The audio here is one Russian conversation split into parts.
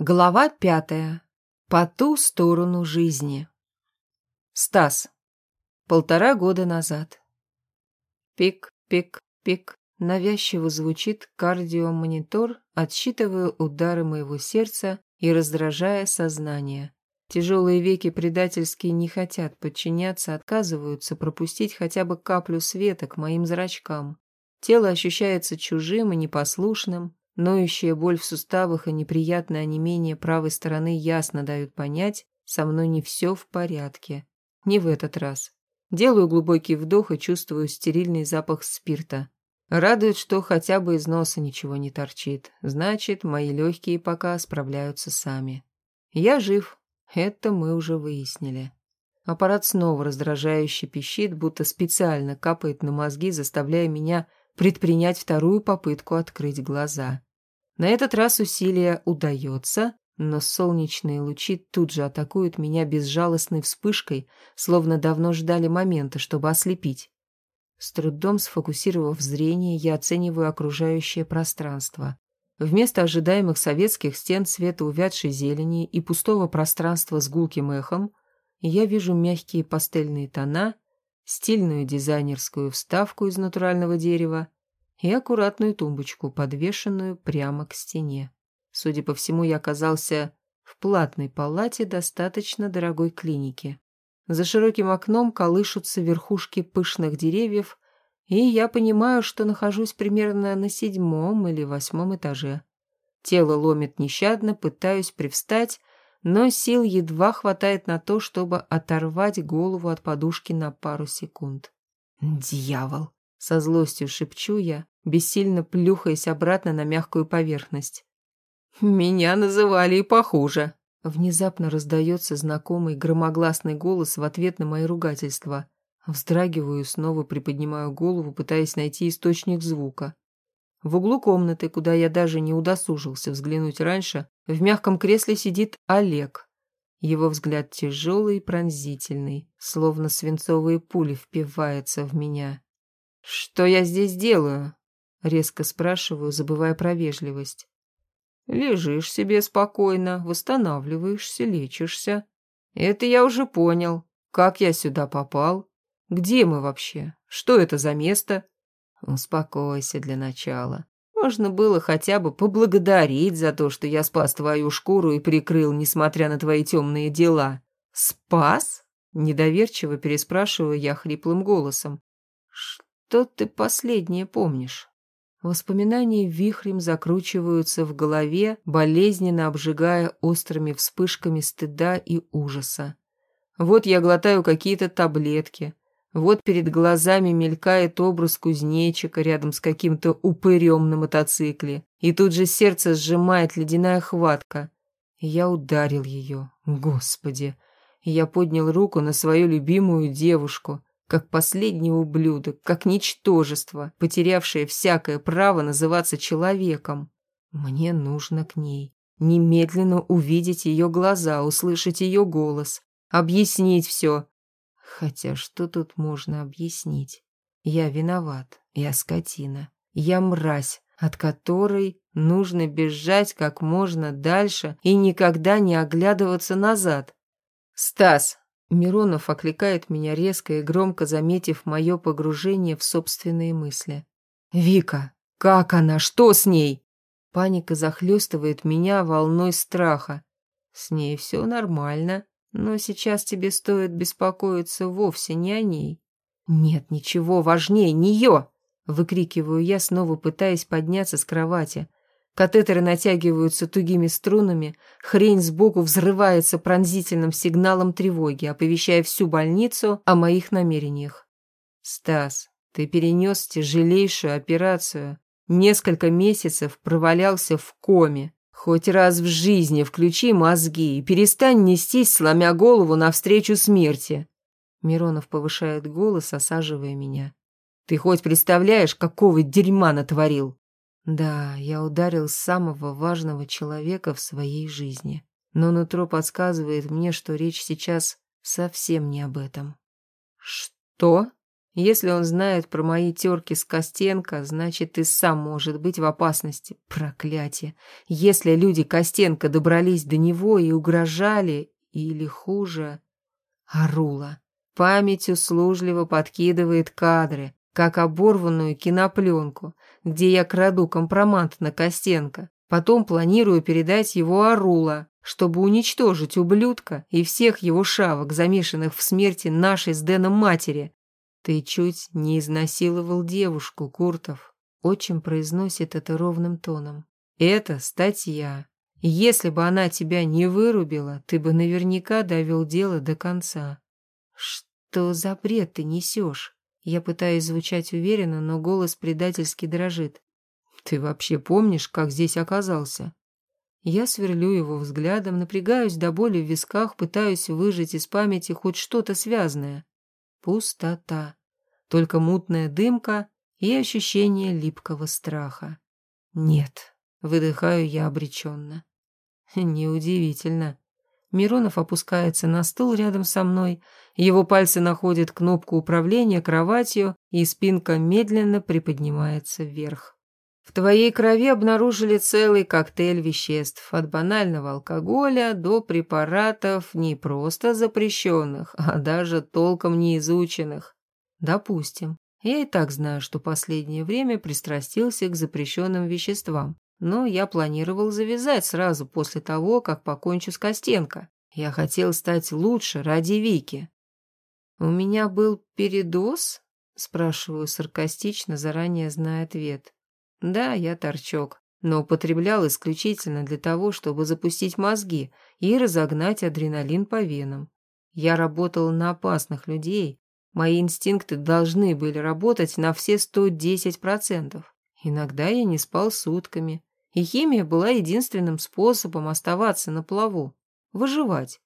Глава пятая. По ту сторону жизни. Стас. Полтора года назад. Пик, пик, пик. Навязчиво звучит кардиомонитор, отсчитывая удары моего сердца и раздражая сознание. Тяжелые веки предательски не хотят подчиняться, отказываются пропустить хотя бы каплю света к моим зрачкам. Тело ощущается чужим и непослушным, Ноющая боль в суставах и неприятное онемение правой стороны ясно дают понять, со мной не все в порядке. Не в этот раз. Делаю глубокий вдох и чувствую стерильный запах спирта. Радует, что хотя бы из носа ничего не торчит. Значит, мои легкие пока справляются сами. Я жив. Это мы уже выяснили. Аппарат снова раздражающе пищит, будто специально капает на мозги, заставляя меня предпринять вторую попытку открыть глаза. На этот раз усилие удается, но солнечные лучи тут же атакуют меня безжалостной вспышкой, словно давно ждали момента, чтобы ослепить. С трудом сфокусировав зрение, я оцениваю окружающее пространство. Вместо ожидаемых советских стен цвета увядшей зелени и пустого пространства с гулким эхом, я вижу мягкие пастельные тона, стильную дизайнерскую вставку из натурального дерева и аккуратную тумбочку, подвешенную прямо к стене. Судя по всему, я оказался в платной палате достаточно дорогой клиники. За широким окном колышутся верхушки пышных деревьев, и я понимаю, что нахожусь примерно на седьмом или восьмом этаже. Тело ломит нещадно, пытаюсь привстать, но сил едва хватает на то, чтобы оторвать голову от подушки на пару секунд. «Дьявол!» — со злостью шепчу я, бессильно плюхаясь обратно на мягкую поверхность. «Меня называли и похуже!» Внезапно раздается знакомый громогласный голос в ответ на мои ругательства. Вздрагиваю, снова приподнимаю голову, пытаясь найти источник звука. В углу комнаты, куда я даже не удосужился взглянуть раньше, в мягком кресле сидит Олег. Его взгляд тяжелый и пронзительный, словно свинцовые пули впивается в меня. «Что я здесь делаю?» — резко спрашиваю, забывая про вежливость. «Лежишь себе спокойно, восстанавливаешься, лечишься. Это я уже понял. Как я сюда попал? Где мы вообще? Что это за место?» «Успокойся для начала. Можно было хотя бы поблагодарить за то, что я спас твою шкуру и прикрыл, несмотря на твои темные дела. Спас? Недоверчиво переспрашиваю я хриплым голосом. Что ты последнее помнишь? Воспоминания вихрем закручиваются в голове, болезненно обжигая острыми вспышками стыда и ужаса. Вот я глотаю какие-то таблетки, вот перед глазами мелькает образ кузнечика рядом с каким-то упырем на мотоцикле. И тут же сердце сжимает ледяная хватка. я ударил ее. Господи. я поднял руку на свою любимую девушку, как последний ублюдок, как ничтожество, потерявшее всякое право называться человеком. Мне нужно к ней. Немедленно увидеть ее глаза, услышать ее голос, объяснить все, Хотя что тут можно объяснить? Я виноват, я скотина, я мразь, от которой нужно бежать как можно дальше и никогда не оглядываться назад. «Стас!» Миронов окликает меня резко и громко, заметив мое погружение в собственные мысли. «Вика! Как она? Что с ней?» Паника захлестывает меня волной страха. «С ней все нормально», но сейчас тебе стоит беспокоиться вовсе не о ней. Нет ничего важнее нее, выкрикиваю я, снова пытаясь подняться с кровати. Катетеры натягиваются тугими струнами, хрень сбоку взрывается пронзительным сигналом тревоги, оповещая всю больницу о моих намерениях. «Стас, ты перенес тяжелейшую операцию. Несколько месяцев провалялся в коме. Хоть раз в жизни включи мозги и перестань нестись, сломя голову навстречу смерти. Миронов повышает голос, осаживая меня. Ты хоть представляешь, какого дерьма натворил? Да, я ударил самого важного человека в своей жизни. Но нутро подсказывает мне, что речь сейчас совсем не об этом. Что? Если он знает про мои терки с Костенко, значит, и сам может быть в опасности. Проклятие. Если люди Костенко добрались до него и угрожали, или хуже... Арула. Память услужливо подкидывает кадры, как оборванную кинопленку, где я краду компромат на Костенко. Потом планирую передать его Арула, чтобы уничтожить ублюдка и всех его шавок, замешанных в смерти нашей с Дэном матери. Ты чуть не изнасиловал девушку, Куртов. Отчим произносит это ровным тоном. Это статья. Если бы она тебя не вырубила, ты бы наверняка довел дело до конца. Что за бред ты несешь? Я пытаюсь звучать уверенно, но голос предательски дрожит. Ты вообще помнишь, как здесь оказался? Я сверлю его взглядом, напрягаюсь до боли в висках, пытаюсь выжать из памяти хоть что-то связанное. Пустота. Только мутная дымка и ощущение липкого страха. Нет, выдыхаю я обреченно. Неудивительно. Миронов опускается на стул рядом со мной, его пальцы находят кнопку управления кроватью, и спинка медленно приподнимается вверх. В твоей крови обнаружили целый коктейль веществ, от банального алкоголя до препаратов не просто запрещенных, а даже толком не изученных. Допустим. Я и так знаю, что последнее время пристрастился к запрещенным веществам, но я планировал завязать сразу после того, как покончу с Костенко. Я хотел стать лучше ради Вики. «У меня был передоз?» – спрашиваю саркастично, заранее зная ответ. Да, я торчок, но употреблял исключительно для того, чтобы запустить мозги и разогнать адреналин по венам. Я работал на опасных людей, мои инстинкты должны были работать на все 110%. Иногда я не спал сутками, и химия была единственным способом оставаться на плаву, выживать.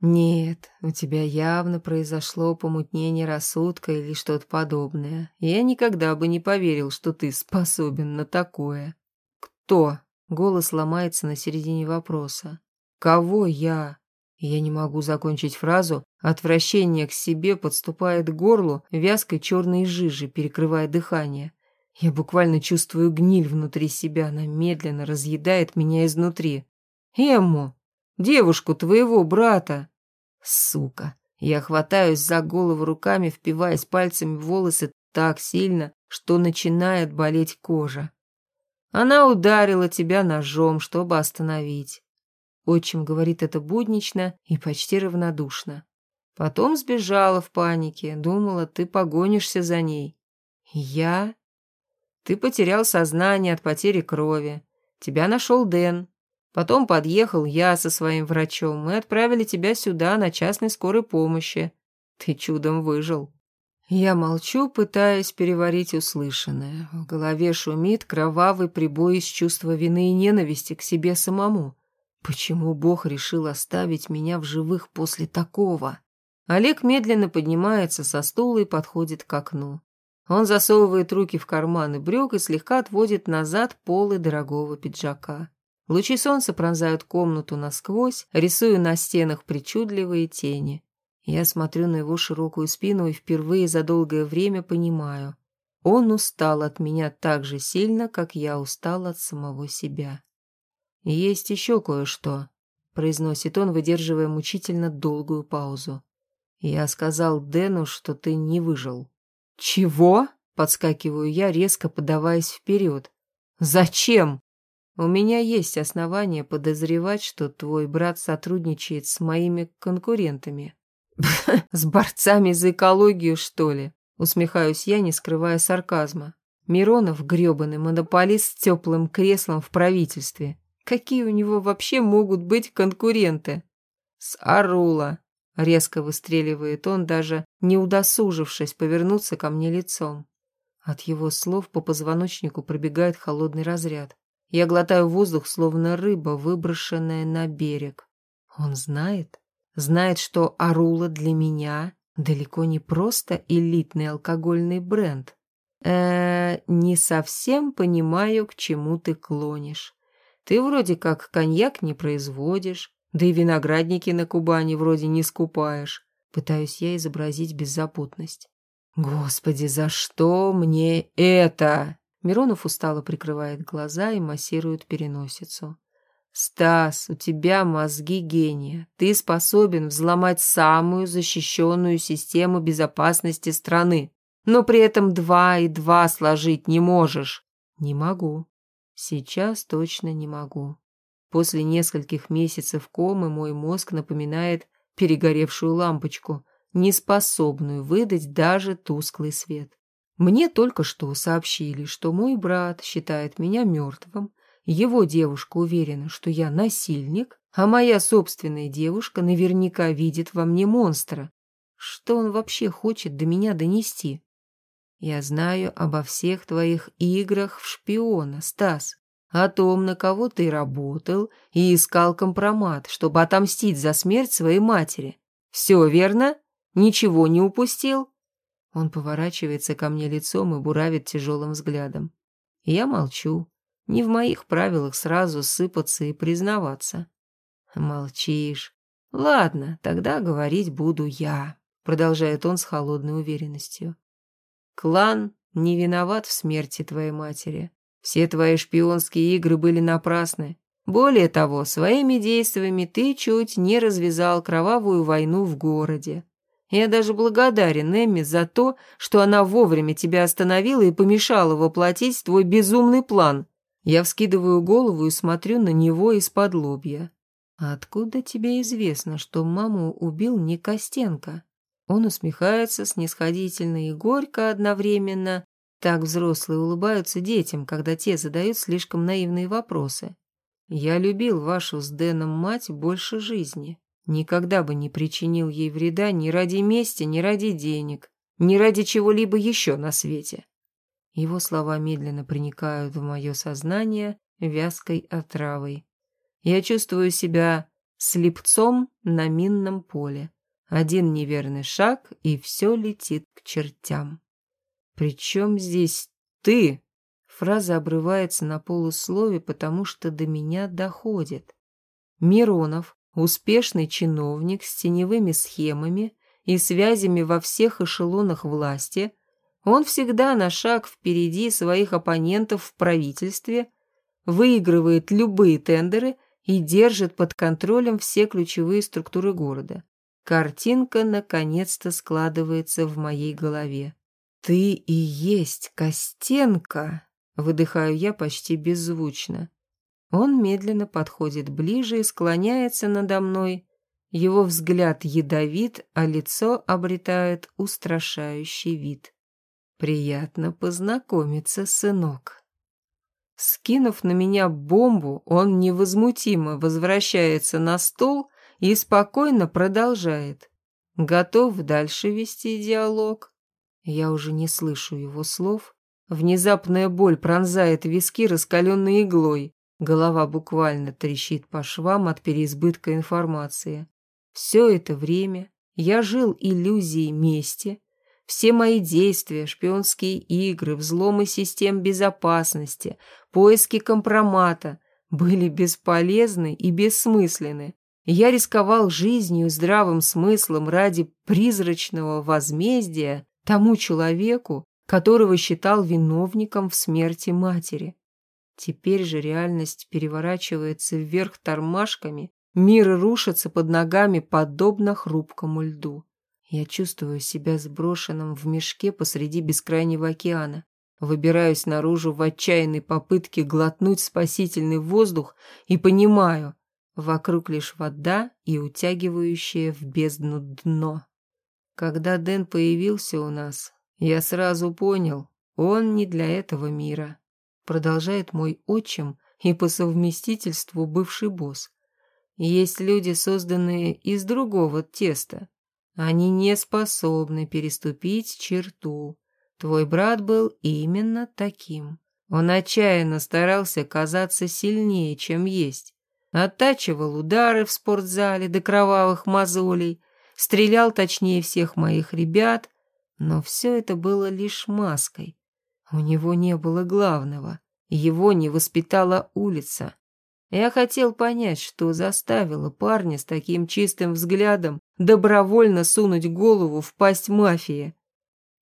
«Нет, у тебя явно произошло помутнение рассудка или что-то подобное. Я никогда бы не поверил, что ты способен на такое». «Кто?» — голос ломается на середине вопроса. «Кого я?» Я не могу закончить фразу. Отвращение к себе подступает к горлу, вязкой черной жижи, перекрывая дыхание. Я буквально чувствую гниль внутри себя, она медленно разъедает меня изнутри. «Эмму, девушку твоего брата!» Сука. Я хватаюсь за голову руками, впиваясь пальцами в волосы так сильно, что начинает болеть кожа. Она ударила тебя ножом, чтобы остановить. Отчим говорит это буднично и почти равнодушно. Потом сбежала в панике, думала, ты погонишься за ней. Я? Ты потерял сознание от потери крови. Тебя нашел Дэн. Потом подъехал я со своим врачом. Мы отправили тебя сюда на частной скорой помощи. Ты чудом выжил. Я молчу, пытаясь переварить услышанное. В голове шумит кровавый прибой из чувства вины и ненависти к себе самому. Почему Бог решил оставить меня в живых после такого? Олег медленно поднимается со стула и подходит к окну. Он засовывает руки в карманы брюк и слегка отводит назад полы дорогого пиджака. Лучи солнца пронзают комнату насквозь, рисуя на стенах причудливые тени. Я смотрю на его широкую спину и впервые за долгое время понимаю. Он устал от меня так же сильно, как я устал от самого себя. «Есть еще кое-что», — произносит он, выдерживая мучительно долгую паузу. «Я сказал Дэну, что ты не выжил». «Чего?» — подскакиваю я, резко подаваясь вперед. «Зачем?» У меня есть основания подозревать, что твой брат сотрудничает с моими конкурентами. С борцами за экологию, что ли? Усмехаюсь я, не скрывая сарказма. Миронов — грёбаный монополист с теплым креслом в правительстве. Какие у него вообще могут быть конкуренты? С Арула. Резко выстреливает он, даже не удосужившись повернуться ко мне лицом. От его слов по позвоночнику пробегает холодный разряд. Я глотаю воздух, словно рыба, выброшенная на берег. Он знает? Знает, что Арула для меня далеко не просто элитный алкогольный бренд. Э, не совсем понимаю, к чему ты клонишь. Ты вроде как коньяк не производишь, да и виноградники на Кубани вроде не скупаешь. Пытаюсь я изобразить беззаботность. Господи, за что мне это? Миронов устало прикрывает глаза и массирует переносицу. «Стас, у тебя мозги гения. Ты способен взломать самую защищенную систему безопасности страны, но при этом два и два сложить не можешь». «Не могу. Сейчас точно не могу. После нескольких месяцев комы мой мозг напоминает перегоревшую лампочку, неспособную выдать даже тусклый свет. Мне только что сообщили, что мой брат считает меня мертвым, его девушка уверена, что я насильник, а моя собственная девушка наверняка видит во мне монстра. Что он вообще хочет до меня донести? Я знаю обо всех твоих играх в шпиона, Стас, о том, на кого ты работал и искал компромат, чтобы отомстить за смерть своей матери. Все верно? Ничего не упустил? Он поворачивается ко мне лицом и буравит тяжелым взглядом. Я молчу. Не в моих правилах сразу сыпаться и признаваться. Молчишь. Ладно, тогда говорить буду я, продолжает он с холодной уверенностью. Клан не виноват в смерти твоей матери. Все твои шпионские игры были напрасны. Более того, своими действиями ты чуть не развязал кровавую войну в городе. Я даже благодарен Эмми за то, что она вовремя тебя остановила и помешала воплотить твой безумный план. Я вскидываю голову и смотрю на него из-под лобья. откуда тебе известно, что маму убил не Костенко? Он усмехается снисходительно и горько одновременно. Так взрослые улыбаются детям, когда те задают слишком наивные вопросы. Я любил вашу с Дэном мать больше жизни. Никогда бы не причинил ей вреда ни ради мести, ни ради денег, ни ради чего-либо еще на свете. Его слова медленно проникают в мое сознание вязкой отравой. Я чувствую себя слепцом на минном поле. Один неверный шаг, и все летит к чертям. «Причем здесь ты?» Фраза обрывается на полуслове, потому что до меня доходит. Миронов успешный чиновник с теневыми схемами и связями во всех эшелонах власти, он всегда на шаг впереди своих оппонентов в правительстве, выигрывает любые тендеры и держит под контролем все ключевые структуры города. Картинка наконец-то складывается в моей голове. «Ты и есть Костенко!» — выдыхаю я почти беззвучно. Он медленно подходит ближе и склоняется надо мной. Его взгляд ядовит, а лицо обретает устрашающий вид. «Приятно познакомиться, сынок». Скинув на меня бомбу, он невозмутимо возвращается на стол и спокойно продолжает. Готов дальше вести диалог. Я уже не слышу его слов. Внезапная боль пронзает виски раскаленной иглой. Голова буквально трещит по швам от переизбытка информации. Все это время я жил иллюзией мести. Все мои действия, шпионские игры, взломы систем безопасности, поиски компромата были бесполезны и бессмысленны. Я рисковал жизнью и здравым смыслом ради призрачного возмездия тому человеку, которого считал виновником в смерти матери. Теперь же реальность переворачивается вверх тормашками, мир рушится под ногами, подобно хрупкому льду. Я чувствую себя сброшенным в мешке посреди бескрайнего океана. Выбираюсь наружу в отчаянной попытке глотнуть спасительный воздух и понимаю, вокруг лишь вода и утягивающее в бездну дно. Когда Дэн появился у нас, я сразу понял, он не для этого мира продолжает мой отчим и по совместительству бывший босс. Есть люди, созданные из другого теста. Они не способны переступить черту. Твой брат был именно таким. Он отчаянно старался казаться сильнее, чем есть. Оттачивал удары в спортзале до кровавых мозолей, стрелял точнее всех моих ребят, но все это было лишь маской. У него не было главного. Его не воспитала улица. Я хотел понять, что заставило парня с таким чистым взглядом добровольно сунуть голову в пасть мафии.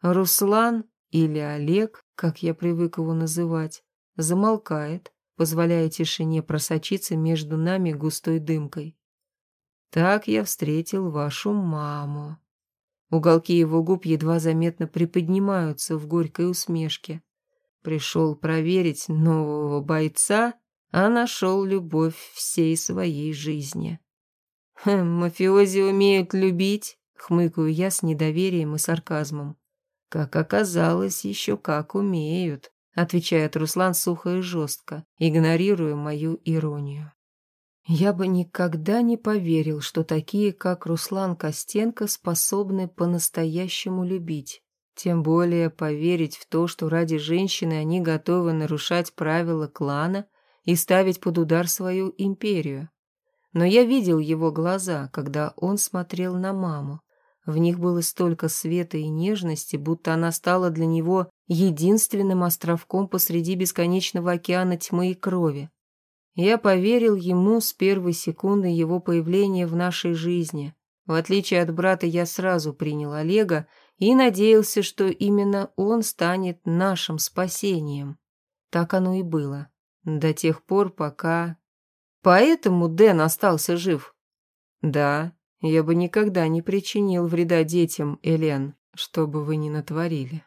Руслан или Олег, как я привык его называть, замолкает, позволяя тишине просочиться между нами густой дымкой. Так я встретил вашу маму. Уголки его губ едва заметно приподнимаются в горькой усмешке. Пришел проверить нового бойца, а нашел любовь всей своей жизни. «Хм, «Мафиози умеют любить», — хмыкаю я с недоверием и сарказмом. «Как оказалось, еще как умеют», — отвечает Руслан сухо и жестко, игнорируя мою иронию. Я бы никогда не поверил, что такие, как Руслан Костенко, способны по-настоящему любить. Тем более поверить в то, что ради женщины они готовы нарушать правила клана и ставить под удар свою империю. Но я видел его глаза, когда он смотрел на маму. В них было столько света и нежности, будто она стала для него единственным островком посреди бесконечного океана тьмы и крови. Я поверил ему с первой секунды его появления в нашей жизни. В отличие от брата, я сразу принял Олега и надеялся, что именно он станет нашим спасением. Так оно и было. До тех пор, пока... Поэтому Дэн остался жив. Да, я бы никогда не причинил вреда детям, Элен, что бы вы ни натворили.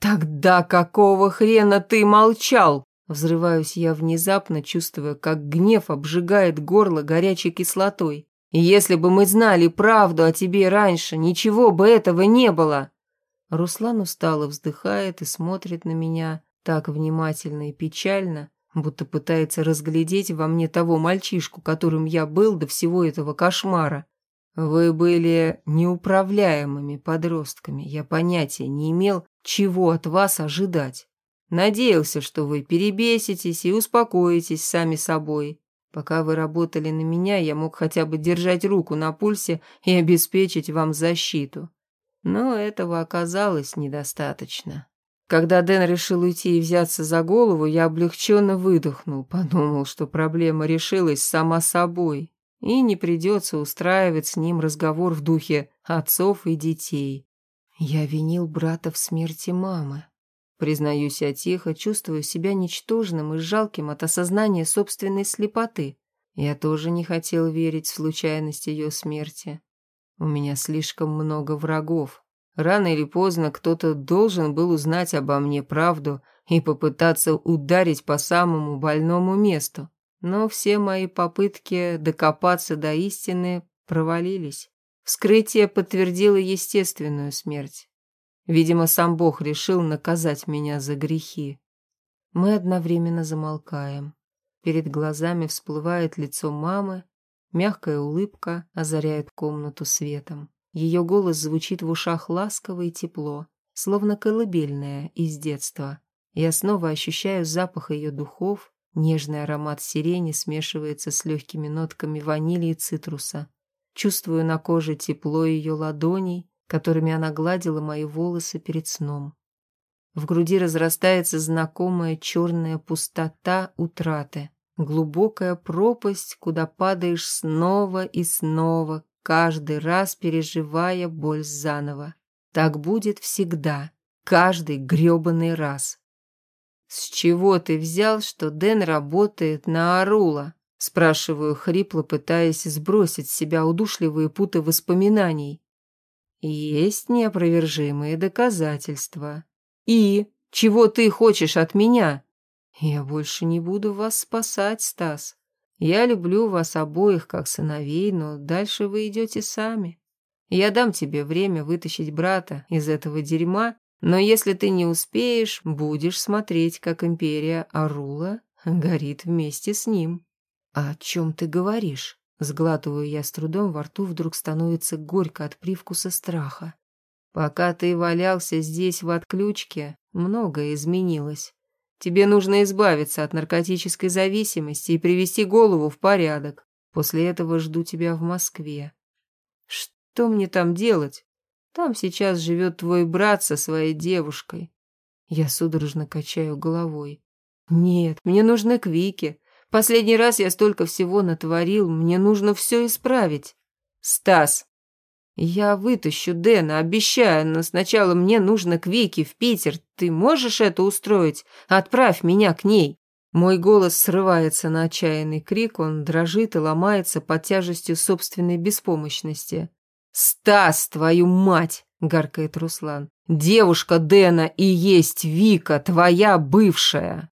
Тогда какого хрена ты молчал? Взрываюсь я внезапно, чувствуя, как гнев обжигает горло горячей кислотой. И если бы мы знали правду о тебе раньше, ничего бы этого не было. Руслан устало вздыхает и смотрит на меня так внимательно и печально, будто пытается разглядеть во мне того мальчишку, которым я был до всего этого кошмара. Вы были неуправляемыми подростками. Я понятия не имел, чего от вас ожидать. Надеялся, что вы перебеситесь и успокоитесь сами собой. Пока вы работали на меня, я мог хотя бы держать руку на пульсе и обеспечить вам защиту. Но этого оказалось недостаточно. Когда Дэн решил уйти и взяться за голову, я облегченно выдохнул, подумал, что проблема решилась сама собой и не придется устраивать с ним разговор в духе отцов и детей. Я винил брата в смерти мамы. Признаюсь я тихо, чувствую себя ничтожным и жалким от осознания собственной слепоты. Я тоже не хотел верить в случайность ее смерти. У меня слишком много врагов. Рано или поздно кто-то должен был узнать обо мне правду и попытаться ударить по самому больному месту. Но все мои попытки докопаться до истины провалились. Вскрытие подтвердило естественную смерть. Видимо, сам Бог решил наказать меня за грехи. Мы одновременно замолкаем. Перед глазами всплывает лицо мамы, мягкая улыбка озаряет комнату светом. Ее голос звучит в ушах ласково и тепло, словно колыбельная из детства. Я снова ощущаю запах ее духов, Нежный аромат сирени смешивается с легкими нотками ванили и цитруса. Чувствую на коже тепло ее ладоней, которыми она гладила мои волосы перед сном. В груди разрастается знакомая черная пустота утраты, глубокая пропасть, куда падаешь снова и снова, каждый раз переживая боль заново. Так будет всегда, каждый грёбаный раз. «С чего ты взял, что Дэн работает на Арула?» Спрашиваю хрипло, пытаясь сбросить с себя удушливые путы воспоминаний. «Есть неопровержимые доказательства. И чего ты хочешь от меня?» «Я больше не буду вас спасать, Стас. Я люблю вас обоих как сыновей, но дальше вы идете сами. Я дам тебе время вытащить брата из этого дерьма но если ты не успеешь, будешь смотреть, как империя Арула горит вместе с ним. «О чем ты говоришь?» Сглатываю я с трудом, во рту вдруг становится горько от привкуса страха. «Пока ты валялся здесь в отключке, многое изменилось. Тебе нужно избавиться от наркотической зависимости и привести голову в порядок. После этого жду тебя в Москве. Что мне там делать? Там сейчас живет твой брат со своей девушкой. Я судорожно качаю головой. Нет, мне нужно к Вике. Последний раз я столько всего натворил, мне нужно все исправить. Стас, «Я вытащу Дэна, обещаю, но сначала мне нужно к Вике в Питер. Ты можешь это устроить? Отправь меня к ней». Мой голос срывается на отчаянный крик, он дрожит и ломается под тяжестью собственной беспомощности. «Стас, твою мать!» — гаркает Руслан. «Девушка Дэна и есть Вика, твоя бывшая!»